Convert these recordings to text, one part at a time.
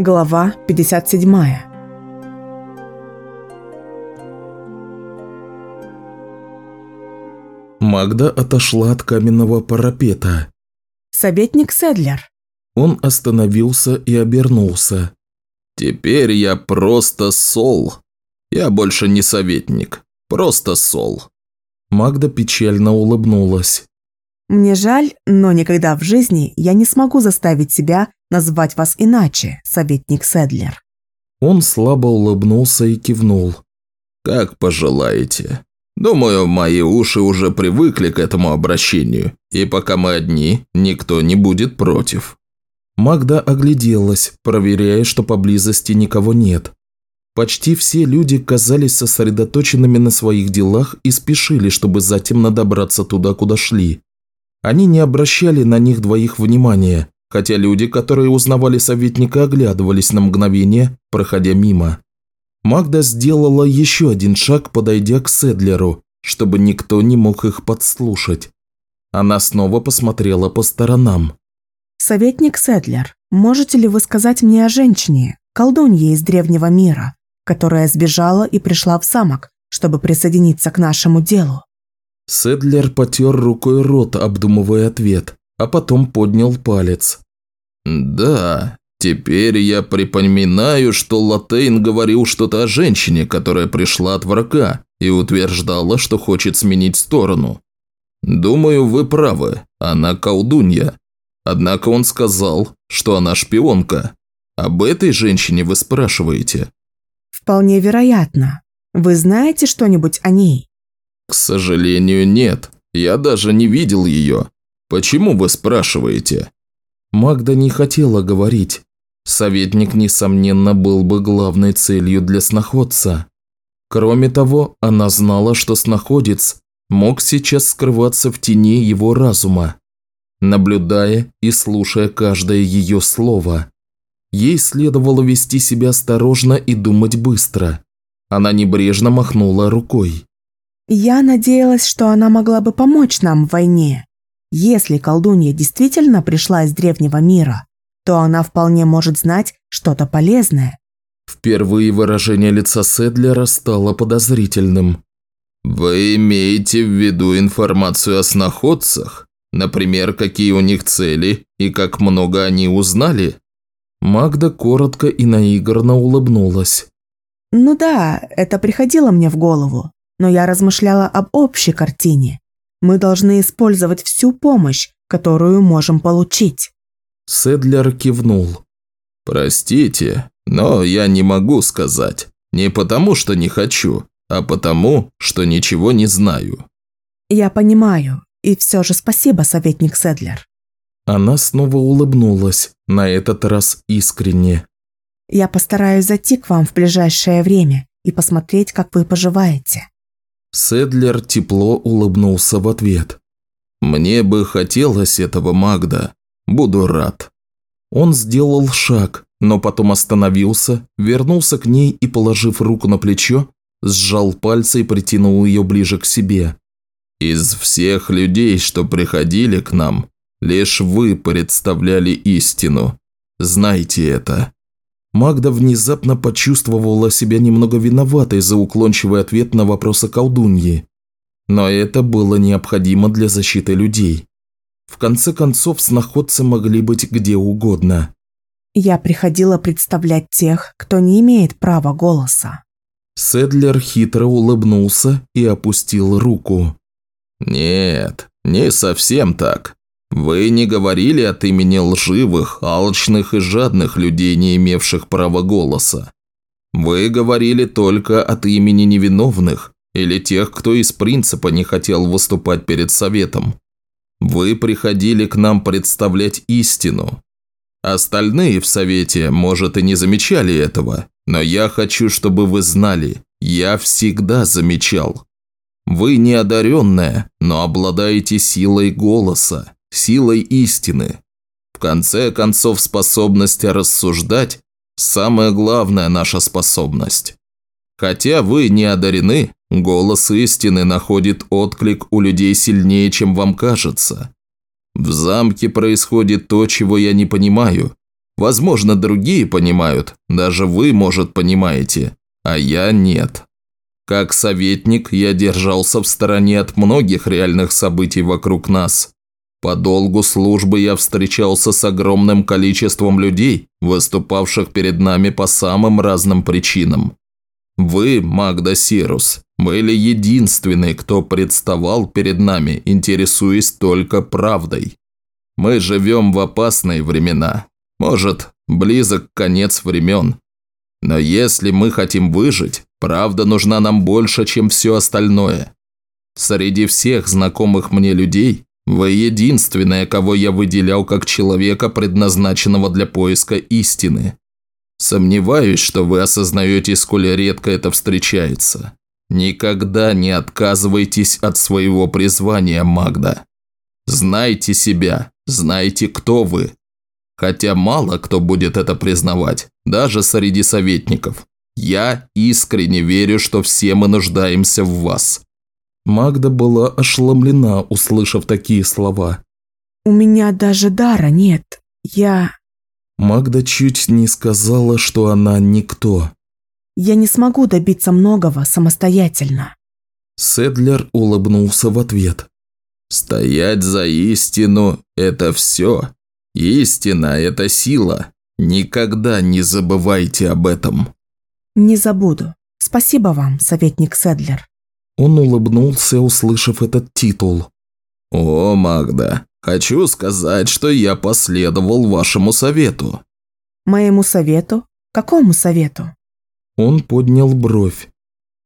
Глава 57 Магда отошла от каменного парапета. «Советник Седлер». Он остановился и обернулся. «Теперь я просто Сол. Я больше не советник, просто Сол». Магда печально улыбнулась. «Мне жаль, но никогда в жизни я не смогу заставить себя назвать вас иначе, советник Седлер». Он слабо улыбнулся и кивнул. «Как пожелаете. Думаю, мои уши уже привыкли к этому обращению, и пока мы одни, никто не будет против». Магда огляделась, проверяя, что поблизости никого нет. Почти все люди казались сосредоточенными на своих делах и спешили, чтобы затем добраться туда, куда шли. Они не обращали на них двоих внимания, хотя люди, которые узнавали советника, оглядывались на мгновение, проходя мимо. Магда сделала еще один шаг, подойдя к Седлеру, чтобы никто не мог их подслушать. Она снова посмотрела по сторонам. «Советник Седлер, можете ли вы сказать мне о женщине, колдунье из древнего мира, которая сбежала и пришла в замок, чтобы присоединиться к нашему делу?» Седлер потер рукой рот, обдумывая ответ, а потом поднял палец. «Да, теперь я припоминаю, что Латейн говорил что-то о женщине, которая пришла от врага и утверждала, что хочет сменить сторону. Думаю, вы правы, она колдунья. Однако он сказал, что она шпионка. Об этой женщине вы спрашиваете?» «Вполне вероятно. Вы знаете что-нибудь о ней?» «К сожалению, нет. Я даже не видел ее. Почему вы спрашиваете?» Магда не хотела говорить. Советник, несомненно, был бы главной целью для сноходца. Кроме того, она знала, что сноходец мог сейчас скрываться в тени его разума, наблюдая и слушая каждое ее слово. Ей следовало вести себя осторожно и думать быстро. Она небрежно махнула рукой. Я надеялась, что она могла бы помочь нам в войне. Если колдунья действительно пришла из древнего мира, то она вполне может знать что-то полезное. Впервые выражение лица Седлера стало подозрительным. «Вы имеете в виду информацию о сноходцах? Например, какие у них цели и как много они узнали?» Магда коротко и наигранно улыбнулась. «Ну да, это приходило мне в голову но я размышляла об общей картине. Мы должны использовать всю помощь, которую можем получить. Седлер кивнул. «Простите, но я не могу сказать. Не потому, что не хочу, а потому, что ничего не знаю». «Я понимаю, и все же спасибо, советник Седлер». Она снова улыбнулась, на этот раз искренне. «Я постараюсь зайти к вам в ближайшее время и посмотреть, как вы поживаете». Седлер тепло улыбнулся в ответ. «Мне бы хотелось этого, Магда. Буду рад». Он сделал шаг, но потом остановился, вернулся к ней и, положив руку на плечо, сжал пальцы и притянул ее ближе к себе. «Из всех людей, что приходили к нам, лишь вы представляли истину. Знайте это». Магда внезапно почувствовала себя немного виноватой за уклончивый ответ на вопросы колдуньи. Но это было необходимо для защиты людей. В конце концов, сноходцы могли быть где угодно. «Я приходила представлять тех, кто не имеет права голоса». Седлер хитро улыбнулся и опустил руку. «Нет, не совсем так. Вы не говорили от имени лживых, алчных и жадных людей, не имевших права голоса. Вы говорили только от имени невиновных или тех, кто из принципа не хотел выступать перед советом. Вы приходили к нам представлять истину. Остальные в совете, может, и не замечали этого, но я хочу, чтобы вы знали, я всегда замечал. Вы не одаренная, но обладаете силой голоса силой истины. В конце концов, способность рассуждать – самая главная наша способность. Хотя вы не одарены, голос истины находит отклик у людей сильнее, чем вам кажется. В замке происходит то, чего я не понимаю, Возможно, другие понимают, даже вы, может, понимаете, а я нет. Как советник я держался в стороне от многих реальных событий вокруг нас. По долгу службы я встречался с огромным количеством людей, выступавших перед нами по самым разным причинам. Вы, Магда Сирус, были единственные, кто представал перед нами, интересуясь только правдой. Мы живем в опасные времена. Может, близок конец времен. Но если мы хотим выжить, правда нужна нам больше, чем все остальное. Среди всех знакомых мне людей вы единственная, кого я выделял как человека, предназначенного для поиска истины. Сомневаюсь, что вы осознаете, сколь редко это встречается. Никогда не отказывайтесь от своего призвания, Магда. Знайте себя, знайте, кто вы. Хотя мало кто будет это признавать, даже среди советников. Я искренне верю, что все мы нуждаемся в вас. Магда была ошеломлена, услышав такие слова. «У меня даже дара нет. Я...» Магда чуть не сказала, что она никто. «Я не смогу добиться многого самостоятельно». Седлер улыбнулся в ответ. «Стоять за истину – это все. Истина – это сила. Никогда не забывайте об этом». «Не забуду. Спасибо вам, советник Седлер». Он улыбнулся, услышав этот титул. «О, Магда, хочу сказать, что я последовал вашему совету». «Моему совету? Какому совету?» Он поднял бровь.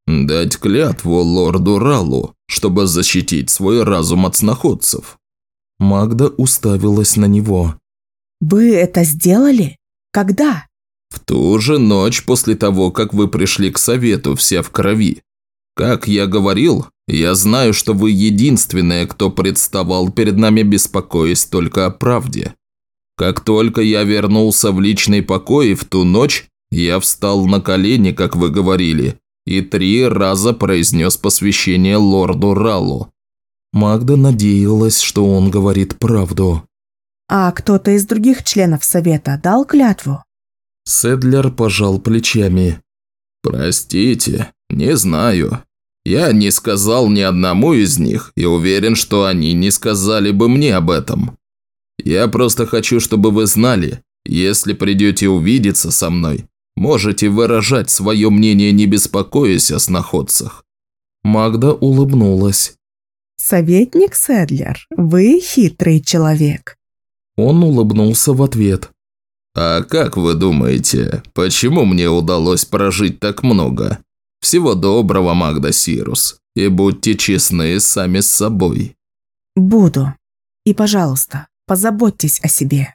«Дать клятву лорду Ралу, чтобы защитить свой разум от сноходцев». Магда уставилась на него. «Вы это сделали? Когда?» «В ту же ночь после того, как вы пришли к совету, все в крови. Как я говорил, я знаю, что вы единственная, кто представал перед нами, беспокоясь только о правде. Как только я вернулся в личный покой в ту ночь, я встал на колени, как вы говорили, и три раза произнес посвящение лорду Раллу. Магда надеялась, что он говорит правду. «А кто-то из других членов совета дал клятву?» Седлер пожал плечами. «Простите, не знаю. Я не сказал ни одному из них и уверен, что они не сказали бы мне об этом. Я просто хочу, чтобы вы знали, если придете увидеться со мной, можете выражать свое мнение, не беспокоясь о сноходцах». Магда улыбнулась. «Советник Седлер, вы хитрый человек». Он улыбнулся в ответ. «А как вы думаете, почему мне удалось прожить так много? Всего доброго, Магда Сирус, и будьте честны сами с собой». «Буду. И, пожалуйста, позаботьтесь о себе».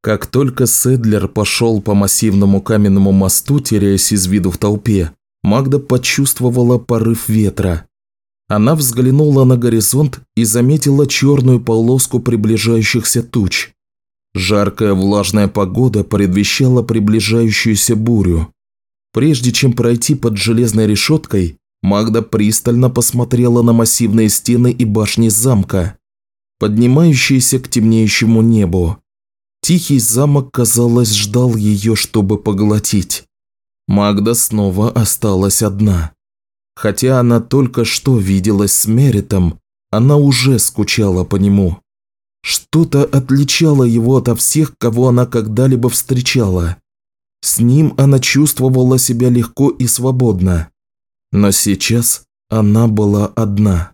Как только Седлер пошел по массивному каменному мосту, теряясь из виду в толпе, Магда почувствовала порыв ветра. Она взглянула на горизонт и заметила черную полоску приближающихся туч. Жаркая влажная погода предвещала приближающуюся бурю. Прежде чем пройти под железной решеткой, Магда пристально посмотрела на массивные стены и башни замка, поднимающиеся к темнеющему небу. Тихий замок, казалось, ждал ее, чтобы поглотить. Магда снова осталась одна. Хотя она только что виделась с Меритом, она уже скучала по нему. Что-то отличало его ото всех, кого она когда-либо встречала. С ним она чувствовала себя легко и свободно. Но сейчас она была одна.